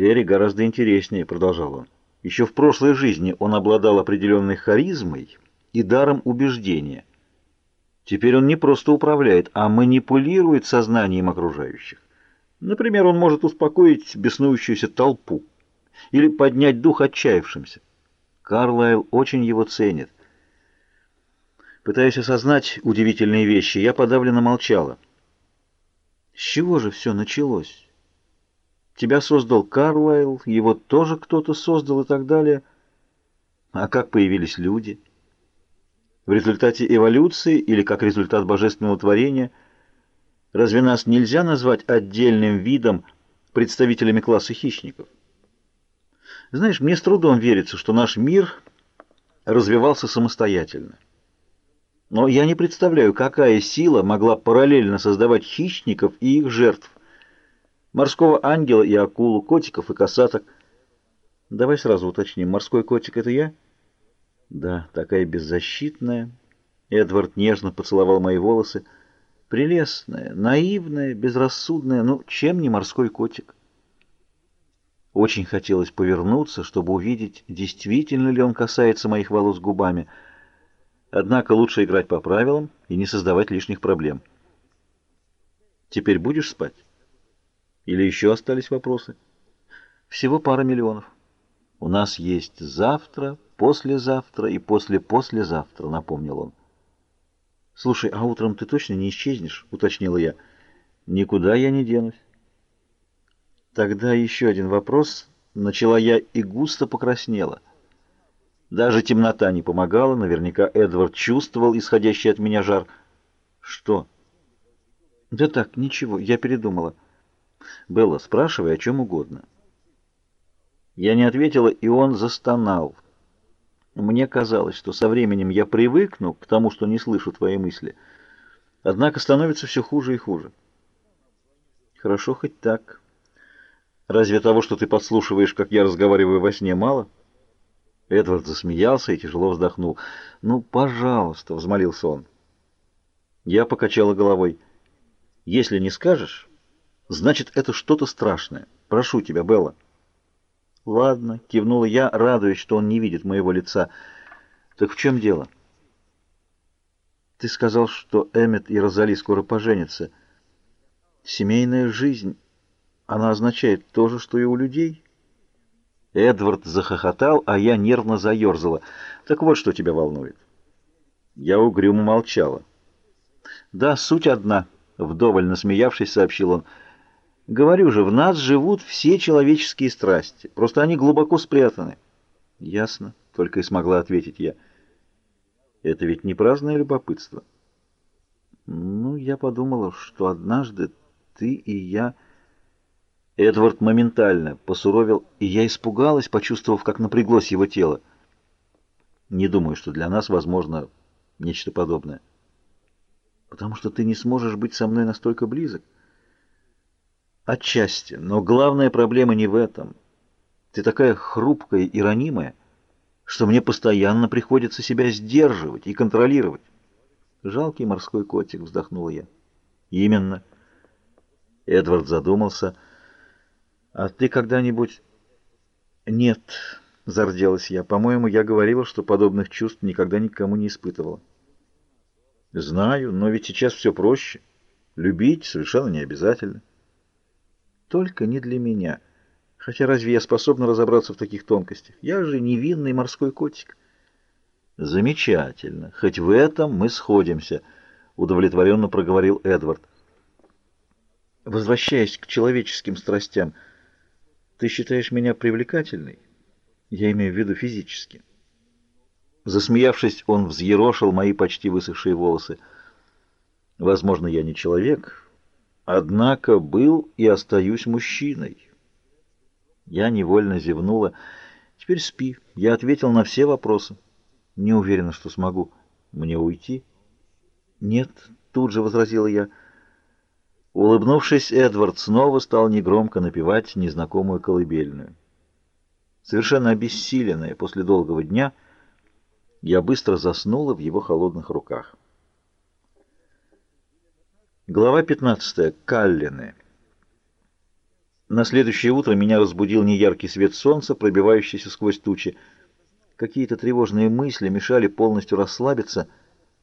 Кэрри гораздо интереснее, продолжал он. Еще в прошлой жизни он обладал определенной харизмой и даром убеждения. Теперь он не просто управляет, а манипулирует сознанием окружающих. Например, он может успокоить беснующуюся толпу или поднять дух отчаявшимся. Карлайл очень его ценит. Пытаясь осознать удивительные вещи, я подавленно молчала. С чего же все началось? Тебя создал Карлайл, его тоже кто-то создал и так далее. А как появились люди? В результате эволюции или как результат божественного творения? Разве нас нельзя назвать отдельным видом, представителями класса хищников? Знаешь, мне с трудом верится, что наш мир развивался самостоятельно. Но я не представляю, какая сила могла параллельно создавать хищников и их жертв. Морского ангела и акулу, котиков и косаток. Давай сразу уточним, морской котик — это я? Да, такая беззащитная. Эдвард нежно поцеловал мои волосы. Прелестная, наивная, безрассудная, ну, чем не морской котик? Очень хотелось повернуться, чтобы увидеть, действительно ли он касается моих волос губами. Однако лучше играть по правилам и не создавать лишних проблем. Теперь будешь спать? Или еще остались вопросы? Всего пара миллионов. У нас есть завтра, послезавтра и после-послезавтра, напомнил он. Слушай, а утром ты точно не исчезнешь? Уточнила я. Никуда я не денусь. Тогда еще один вопрос. Начала я и густо покраснела. Даже темнота не помогала, наверняка Эдвард чувствовал исходящий от меня жар. Что? Да так, ничего, я передумала. Белла, спрашивай о чем угодно. Я не ответила, и он застонал. Мне казалось, что со временем я привыкну к тому, что не слышу твои мысли. Однако становится все хуже и хуже. Хорошо хоть так. Разве того, что ты подслушиваешь, как я разговариваю во сне, мало? Эдвард засмеялся и тяжело вздохнул. «Ну, пожалуйста», — взмолился он. Я покачала головой. «Если не скажешь, Значит, это что-то страшное. Прошу тебя, Белла. Ладно, кивнула я, радуясь, что он не видит моего лица. Так в чем дело? Ты сказал, что Эммет и Розали скоро поженятся. Семейная жизнь, она означает то же, что и у людей? Эдвард захохотал, а я нервно заерзала. Так вот, что тебя волнует. Я угрюмо молчала. Да, суть одна, вдоволь насмеявшись, сообщил он. Говорю же, в нас живут все человеческие страсти, просто они глубоко спрятаны. Ясно, только и смогла ответить я. Это ведь не праздное любопытство. Ну, я подумала, что однажды ты и я... Эдвард моментально посуровил, и я испугалась, почувствовав, как напряглось его тело. Не думаю, что для нас возможно нечто подобное. Потому что ты не сможешь быть со мной настолько близок. Отчасти, но главная проблема не в этом. Ты такая хрупкая и ранимая, что мне постоянно приходится себя сдерживать и контролировать. Жалкий морской котик, вздохнула я. Именно. Эдвард задумался. А ты когда-нибудь... Нет, зарделась я. По-моему, я говорила, что подобных чувств никогда никому не испытывала. Знаю, но ведь сейчас все проще. Любить совершенно не обязательно. Только не для меня. Хотя разве я способна разобраться в таких тонкостях? Я же невинный морской котик. Замечательно. Хоть в этом мы сходимся, удовлетворенно проговорил Эдвард. Возвращаясь к человеческим страстям, ты считаешь меня привлекательной? Я имею в виду физически. Засмеявшись, он взъерошил мои почти высохшие волосы. Возможно, я не человек, Однако был и остаюсь мужчиной. Я невольно зевнула. Теперь спи. Я ответил на все вопросы. Не уверена, что смогу. Мне уйти? Нет, тут же возразила я. Улыбнувшись, Эдвард снова стал негромко напевать незнакомую колыбельную. Совершенно обессиленная после долгого дня, я быстро заснула в его холодных руках. Глава 15. Каллины. На следующее утро меня разбудил неяркий свет солнца, пробивающийся сквозь тучи. Какие-то тревожные мысли мешали полностью расслабиться —